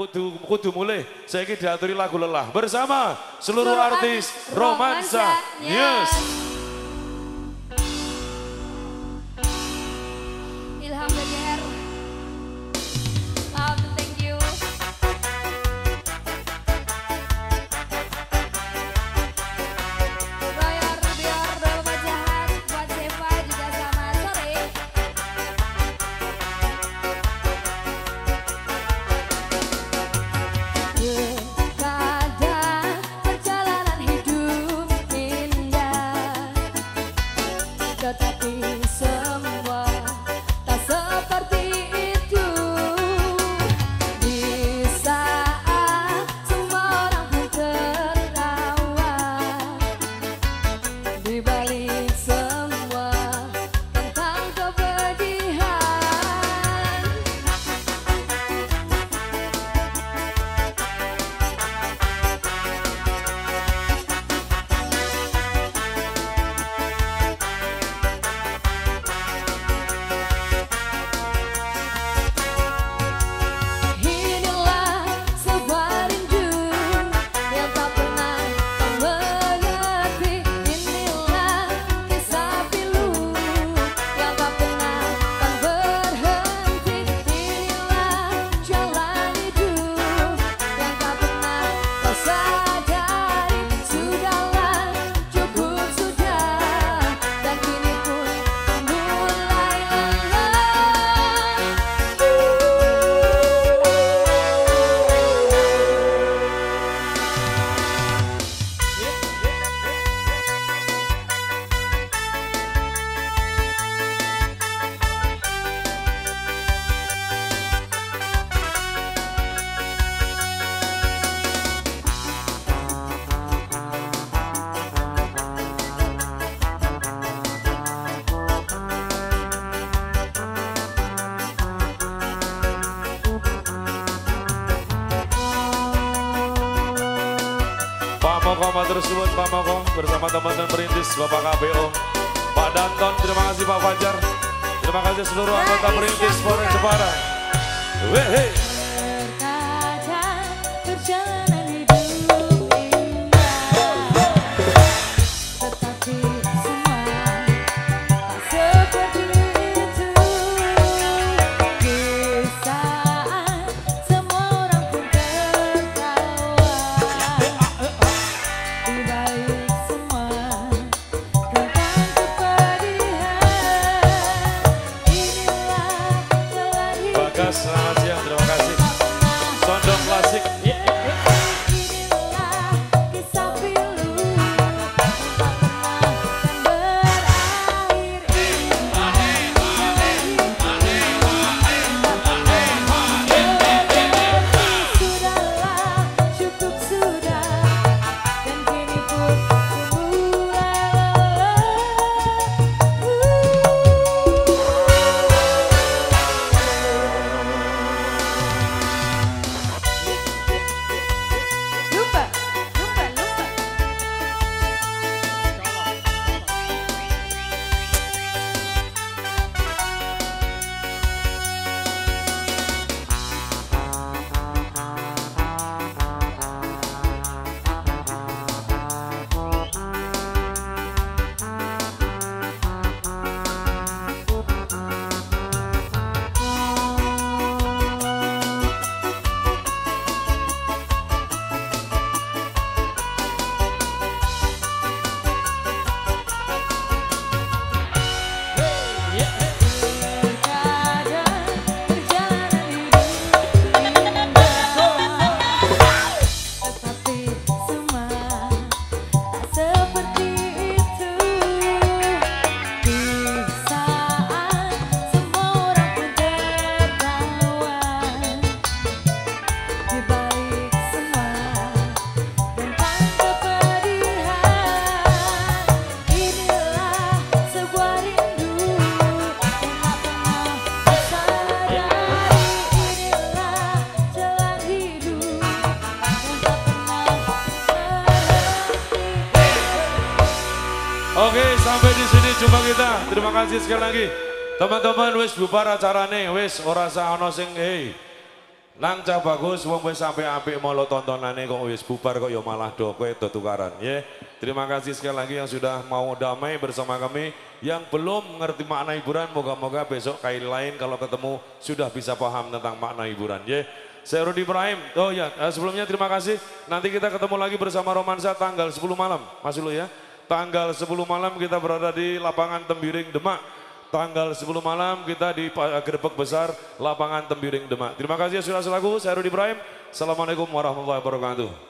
kudu kudu mulai saya ini diaturi lagu lelah. Bersama seluruh Suruh artis romansa, romansa News Ilham Pamoko, matur suwun Pamoko bersama teman-teman perintis Bapak KBO Pak Danton terima kasih Pak Fajar. Terima kasih seluruh anggota perintis Polres Jepara Wehe. Yes, I did. sampai di sini jumpa kita. Terima kasih sekali lagi. Teman-teman wis bubar acarane, wis ora ana sing hey. lancar bagus wong wis sampai apik molo tontonane kok wis bubar kok ya malah do kowe tukaran, ya. Yeah. Terima kasih sekali lagi yang sudah mau damai bersama kami. Yang belum ngerti makna hiburan moga-moga besok kali lain kalau ketemu sudah bisa paham tentang makna hiburan, ya. Yeah. Saya Rudi Ibrahim. Oh ya, eh, sebelumnya terima kasih. Nanti kita ketemu lagi bersama Romansa tanggal 10 malam. Masih lu ya. Tanggal 10 malam kita berada di lapangan Tembiring Demak. Tanggal 10 malam kita di Gerbek Besar Lapangan Tembiring Demak. Terima kasih sudah selaku. Saya Rudi Ibrahim. Assalamualaikum warahmatullahi wabarakatuh.